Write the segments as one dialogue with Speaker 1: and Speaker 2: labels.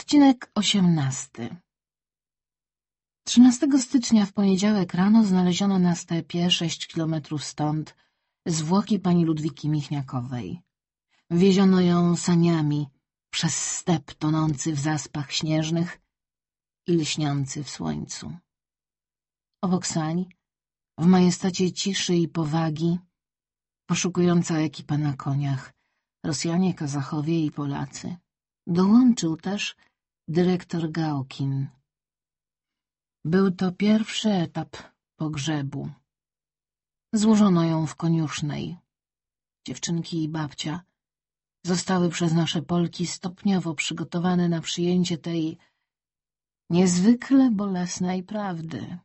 Speaker 1: Odcinek osiemnasty 13 stycznia w poniedziałek rano znaleziono na stepie, sześć kilometrów stąd, zwłoki pani Ludwiki Michniakowej. Wieziono ją saniami przez step tonący w zaspach śnieżnych i lśniący w słońcu. Obok sań, w majestacie ciszy i powagi, poszukująca ekipa na koniach, Rosjanie, Kazachowie i Polacy. Dołączył też dyrektor Gałkin. Był to pierwszy etap pogrzebu. Złożono ją w koniusznej. Dziewczynki i babcia zostały przez nasze Polki stopniowo przygotowane na przyjęcie tej niezwykle bolesnej prawdy.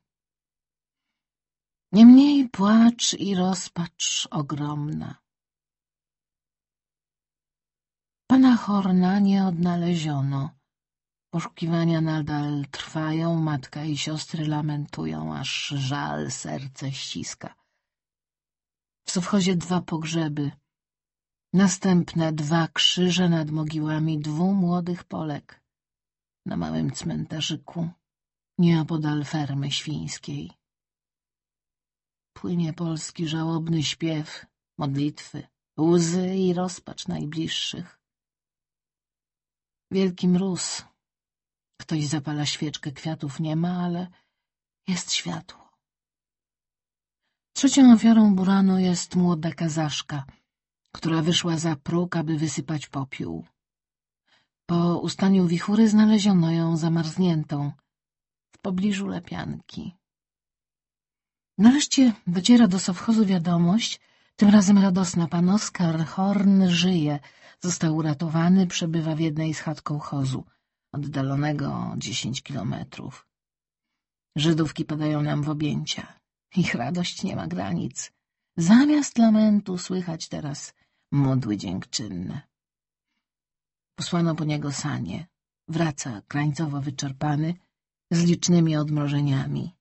Speaker 1: Niemniej płacz i rozpacz ogromna. Pana Horna nie odnaleziono. Poszukiwania nadal trwają, matka i siostry lamentują, aż żal serce ściska. W sowchozie dwa pogrzeby, następne dwa krzyże nad mogiłami dwóch młodych Polek na małym cmentarzyku nieopodal fermy świńskiej. Płynie polski żałobny śpiew, modlitwy, łzy i rozpacz najbliższych. Wielki mróz. Ktoś zapala świeczkę, kwiatów nie ma, ale jest światło. Trzecią ofiarą buranu jest młoda kazaszka, która wyszła za próg, aby wysypać popiół. Po ustaniu wichury znaleziono ją zamarzniętą w pobliżu lepianki. Nareszcie dociera do sowchozu wiadomość, tym razem radosna, pan Oskar Horn żyje, został uratowany, przebywa w jednej z chat kołchozu, oddalonego o dziesięć kilometrów. Żydówki padają nam w objęcia. Ich radość nie ma granic. Zamiast lamentu słychać teraz modły dziękczynne. Posłano po niego sanie. Wraca krańcowo wyczerpany, z licznymi odmrożeniami.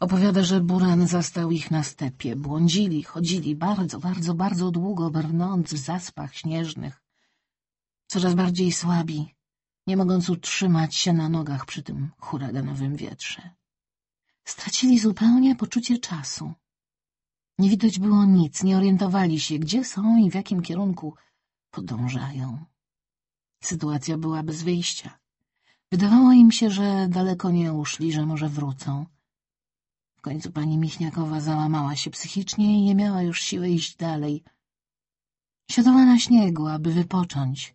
Speaker 1: Opowiada, że Buran zastał ich na stepie. Błądzili, chodzili bardzo, bardzo, bardzo długo, brnąc w zaspach śnieżnych. Coraz bardziej słabi, nie mogąc utrzymać się na nogach przy tym huraganowym wietrze. Stracili zupełnie poczucie czasu. Nie widać było nic, nie orientowali się, gdzie są i w jakim kierunku podążają. Sytuacja była bez wyjścia. Wydawało im się, że daleko nie uszli, że może wrócą. W końcu pani Michniakowa załamała się psychicznie i nie miała już siły iść dalej. Siadała na śniegu, aby wypocząć,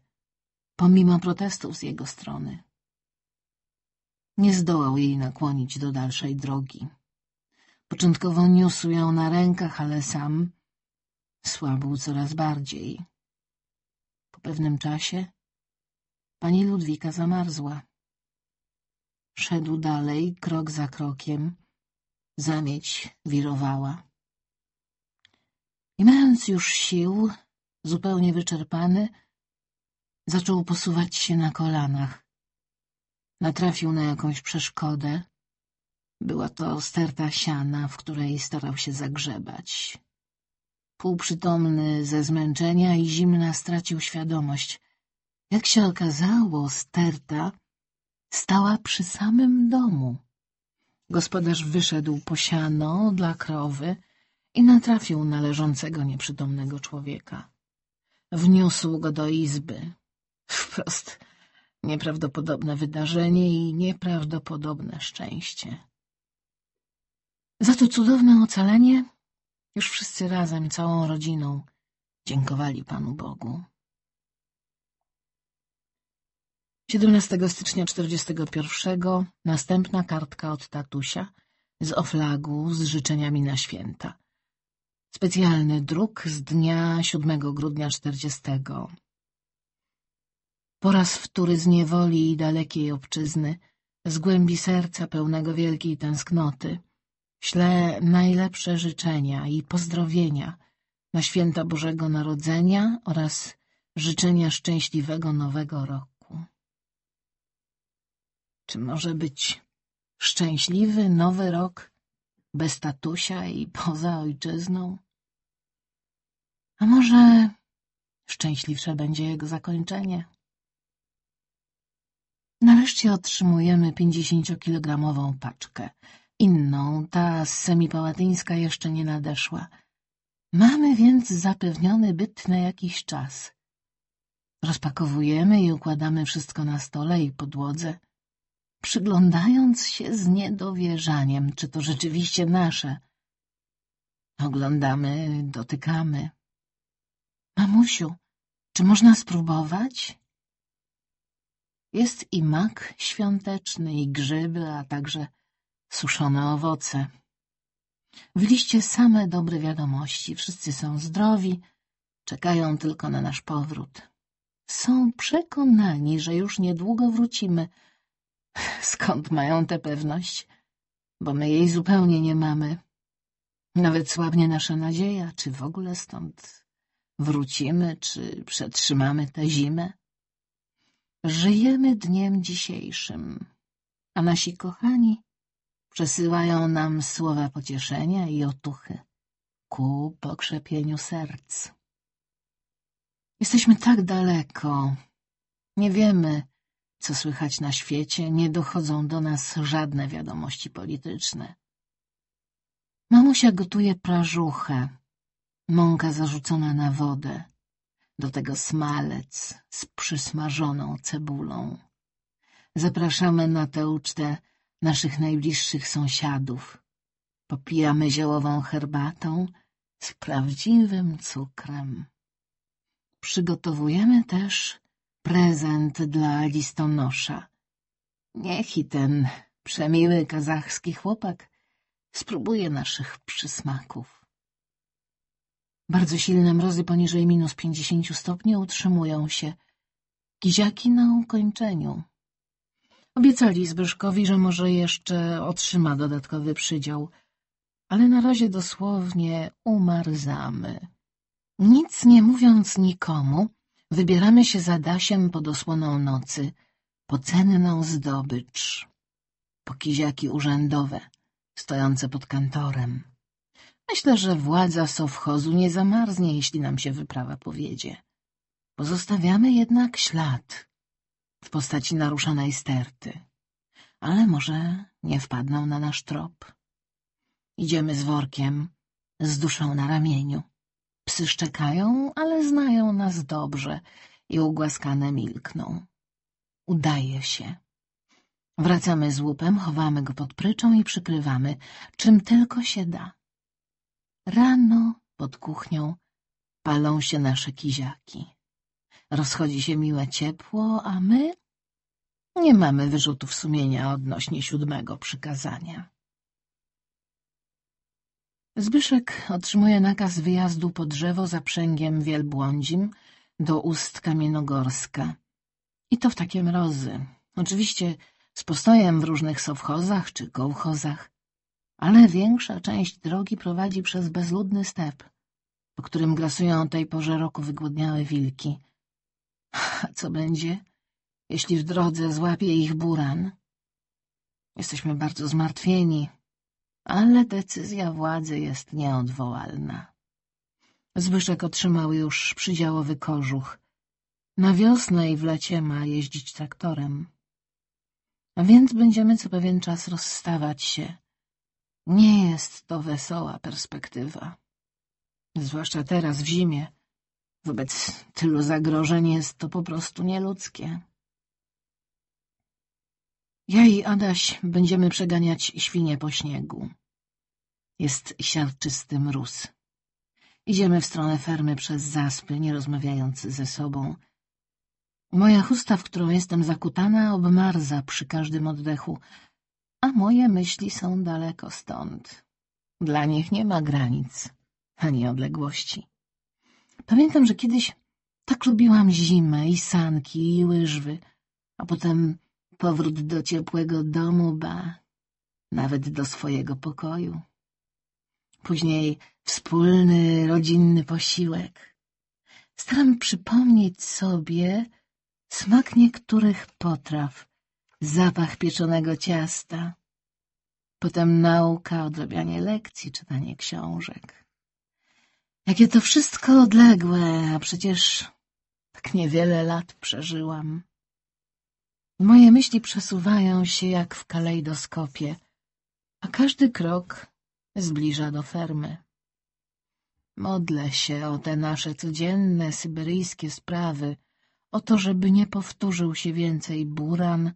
Speaker 1: pomimo protestów z jego strony. Nie zdołał jej nakłonić do dalszej drogi. Początkowo niósł ją na rękach, ale sam słabł coraz bardziej. Po pewnym czasie pani Ludwika zamarzła. Szedł dalej, krok za krokiem. Zamieć wirowała. I mając już sił, zupełnie wyczerpany, zaczął posuwać się na kolanach. Natrafił na jakąś przeszkodę. Była to sterta siana, w której starał się zagrzebać. Półprzytomny ze zmęczenia i zimna stracił świadomość. Jak się okazało, sterta stała przy samym domu. Gospodarz wyszedł po siano dla krowy i natrafił na leżącego nieprzytomnego człowieka. Wniósł go do izby. Wprost nieprawdopodobne wydarzenie i nieprawdopodobne szczęście. Za to cudowne ocalenie już wszyscy razem, całą rodziną, dziękowali Panu Bogu. 17 stycznia 41 następna kartka od tatusia z oflagu z życzeniami na święta. Specjalny druk z dnia 7 grudnia 40. Po raz wtóry z niewoli i dalekiej obczyzny, z głębi serca pełnego wielkiej tęsknoty, ślę najlepsze życzenia i pozdrowienia na święta Bożego Narodzenia oraz życzenia szczęśliwego nowego roku. Czy może być szczęśliwy nowy rok bez tatusia i poza ojczyzną? A może szczęśliwsze będzie jego zakończenie? Wreszcie otrzymujemy pięćdziesięciokilogramową paczkę. Inną, ta z semipałatyńska jeszcze nie nadeszła. Mamy więc zapewniony byt na jakiś czas. Rozpakowujemy i układamy wszystko na stole i podłodze, przyglądając się z niedowierzaniem, czy to rzeczywiście nasze. Oglądamy, dotykamy. Mamusiu, czy można spróbować? Jest i mak świąteczny, i grzyby, a także suszone owoce. W liście same dobre wiadomości. Wszyscy są zdrowi, czekają tylko na nasz powrót. Są przekonani, że już niedługo wrócimy. Skąd mają tę pewność? Bo my jej zupełnie nie mamy. Nawet słabnie nasza nadzieja, czy w ogóle stąd wrócimy, czy przetrzymamy tę zimę. Żyjemy dniem dzisiejszym, a nasi kochani przesyłają nam słowa pocieszenia i otuchy ku pokrzepieniu serc. Jesteśmy tak daleko, nie wiemy, co słychać na świecie, nie dochodzą do nas żadne wiadomości polityczne. Mamusia gotuje prażuchę, mąka zarzucona na wodę, do tego smalec z przysmażoną cebulą. Zapraszamy na tę ucztę naszych najbliższych sąsiadów. Popijamy ziołową herbatą z prawdziwym cukrem. Przygotowujemy też prezent dla listonosza. Niech i ten przemiły kazachski chłopak spróbuje naszych przysmaków. Bardzo silne mrozy poniżej minus pięćdziesięciu stopni utrzymują się. Kiziaki na ukończeniu. Obiecali Zbyszkowi, że może jeszcze otrzyma dodatkowy przydział, ale na razie dosłownie umarzamy. Nic nie mówiąc nikomu, wybieramy się za Dasiem pod osłoną nocy, po cenną zdobycz, po kiziaki urzędowe, stojące pod kantorem. Myślę, że władza sowchozu nie zamarznie, jeśli nam się wyprawa powiedzie. Pozostawiamy jednak ślad w postaci naruszonej sterty. Ale może nie wpadną na nasz trop. Idziemy z workiem, z duszą na ramieniu. Psy szczekają, ale znają nas dobrze i ugłaskane milkną. Udaje się. Wracamy z łupem, chowamy go pod pryczą i przykrywamy, czym tylko się da. Rano pod kuchnią palą się nasze kiziaki. Rozchodzi się miłe ciepło, a my nie mamy wyrzutów sumienia odnośnie siódmego przykazania. Zbyszek otrzymuje nakaz wyjazdu po drzewo zaprzęgiem wielbłądzim do ust Kamienogorska. I to w takie mrozy. Oczywiście z postojem w różnych sowchozach czy kołchozach, ale większa część drogi prowadzi przez bezludny step, po którym grasują o tej porze roku wygłodniałe wilki. A co będzie, jeśli w drodze złapie ich buran? Jesteśmy bardzo zmartwieni, ale decyzja władzy jest nieodwołalna. Zbyszek otrzymał już przydziałowy kożuch. Na wiosnę i w lecie ma jeździć traktorem. A więc będziemy co pewien czas rozstawać się. Nie jest to wesoła perspektywa. Zwłaszcza teraz w zimie. Wobec tylu zagrożeń jest to po prostu nieludzkie. Ja i Adaś będziemy przeganiać świnie po śniegu. Jest siarczysty mróz. Idziemy w stronę fermy przez zaspy, nie rozmawiając ze sobą. Moja chusta, w którą jestem zakutana, obmarza przy każdym oddechu, a moje myśli są daleko stąd. Dla nich nie ma granic, ani odległości. Pamiętam, że kiedyś tak lubiłam zimę i sanki i łyżwy, a potem powrót do ciepłego domu, ba, nawet do swojego pokoju. Później wspólny, rodzinny posiłek. Staram przypomnieć sobie smak niektórych potraw, zapach pieczonego ciasta, potem nauka, odrabianie lekcji, czytanie książek. Jakie to wszystko odległe, a przecież tak niewiele lat przeżyłam. Moje myśli przesuwają się jak w kalejdoskopie, a każdy krok zbliża do fermy. Modlę się o te nasze codzienne syberyjskie sprawy, o to, żeby nie powtórzył się więcej buran,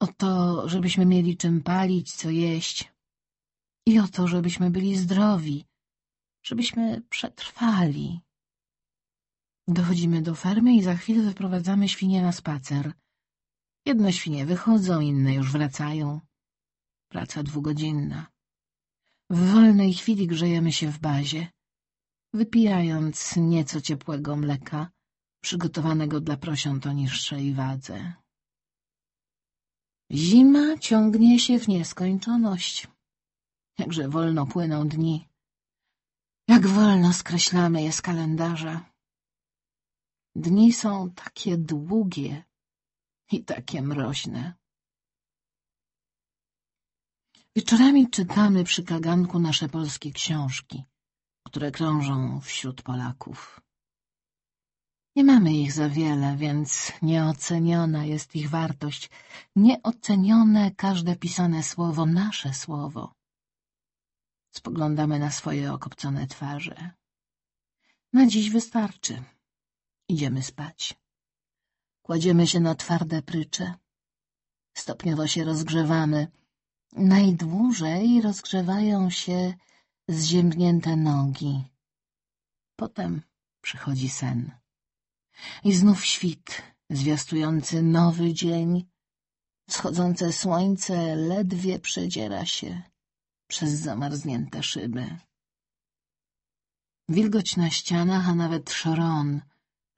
Speaker 1: o to, żebyśmy mieli czym palić, co jeść i o to, żebyśmy byli zdrowi, żebyśmy przetrwali. Dochodzimy do fermy i za chwilę wyprowadzamy świnie na spacer. Jedne świnie wychodzą, inne już wracają. Praca dwugodzinna. W wolnej chwili grzejemy się w bazie, wypijając nieco ciepłego mleka, przygotowanego dla prosiąt o niższej wadze. Zima ciągnie się w nieskończoność. Jakże wolno płyną dni. Jak wolno skreślamy je z kalendarza. Dni są takie długie i takie mroźne. Wieczorami czytamy przy kaganku nasze polskie książki, które krążą wśród Polaków. Nie mamy ich za wiele, więc nieoceniona jest ich wartość, nieocenione każde pisane słowo, nasze słowo. Spoglądamy na swoje okopcone twarze. Na dziś wystarczy. Idziemy spać. Kładziemy się na twarde prycze. Stopniowo się rozgrzewamy. Najdłużej rozgrzewają się zziębnięte nogi. Potem przychodzi sen. I znów świt, zwiastujący nowy dzień. Wschodzące słońce ledwie przedziera się przez zamarznięte szyby. Wilgoć na ścianach, a nawet szron,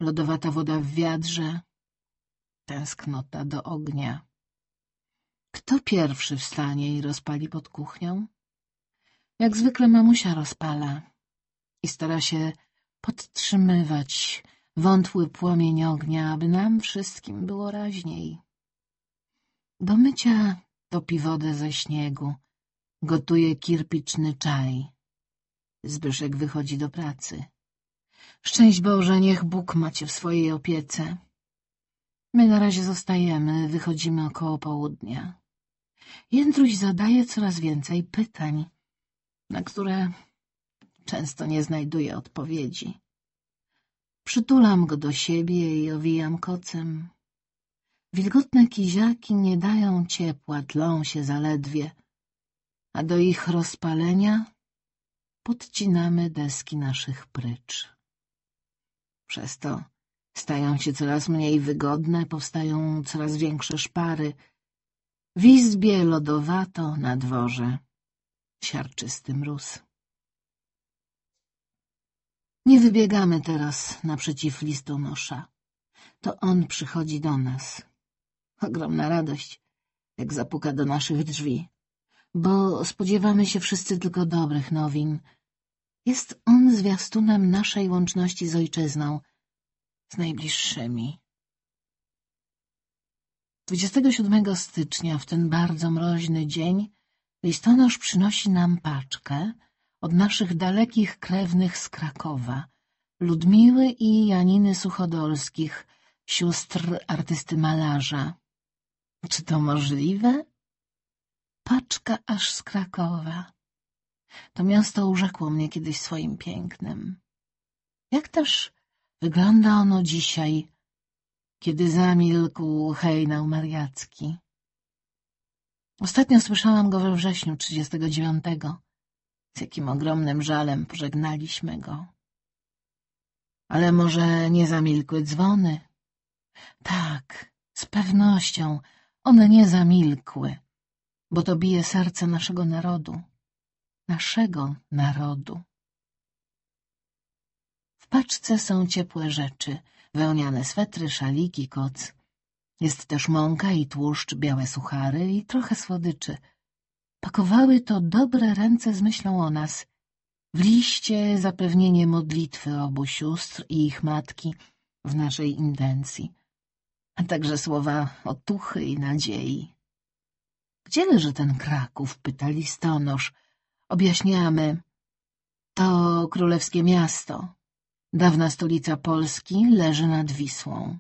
Speaker 1: lodowata woda w wiadrze, tęsknota do ognia. Kto pierwszy wstanie i rozpali pod kuchnią? Jak zwykle mamusia rozpala i stara się podtrzymywać wątły płomień ognia, aby nam wszystkim było raźniej. Do mycia topi wodę ze śniegu, gotuje kirpiczny czaj. Zbyszek wychodzi do pracy. Szczęść Boże, niech Bóg macie w swojej opiece. My na razie zostajemy, wychodzimy około południa. Jędruś zadaje coraz więcej pytań, na które często nie znajduje odpowiedzi. Przytulam go do siebie i owijam kocem. Wilgotne kiziaki nie dają ciepła, tlą się zaledwie, a do ich rozpalenia podcinamy deski naszych prycz. Przez to stają się coraz mniej wygodne, powstają coraz większe szpary. W izbie lodowato na dworze siarczysty mróz. Nie wybiegamy teraz naprzeciw listonosza. To on przychodzi do nas. Ogromna radość, jak zapuka do naszych drzwi, bo spodziewamy się wszyscy tylko dobrych nowin. Jest on zwiastunem naszej łączności z ojczyzną, z najbliższymi. 27 stycznia, w ten bardzo mroźny dzień, listonosz przynosi nam paczkę, od naszych dalekich krewnych z Krakowa, Ludmiły i Janiny Suchodolskich, sióstr artysty malarza. Czy to możliwe? Paczka aż z Krakowa. To miasto urzekło mnie kiedyś swoim pięknem. Jak też wygląda ono dzisiaj, kiedy zamilkł hejnał mariacki. Ostatnio słyszałam go we wrześniu trzydziestego dziewiątego. Z jakim ogromnym żalem pożegnaliśmy go. Ale może nie zamilkły dzwony? Tak, z pewnością one nie zamilkły, bo to bije serce naszego narodu, naszego narodu. W paczce są ciepłe rzeczy, wełniane swetry, szaliki, koc. Jest też mąka i tłuszcz, białe suchary i trochę słodyczy — Pakowały to dobre ręce z myślą o nas. W liście zapewnienie modlitwy obu sióstr i ich matki w naszej intencji, a także słowa otuchy i nadziei. Gdzie leży ten Kraków? pyta listonosz. Objaśniamy. To królewskie miasto. Dawna stolica Polski leży nad Wisłą.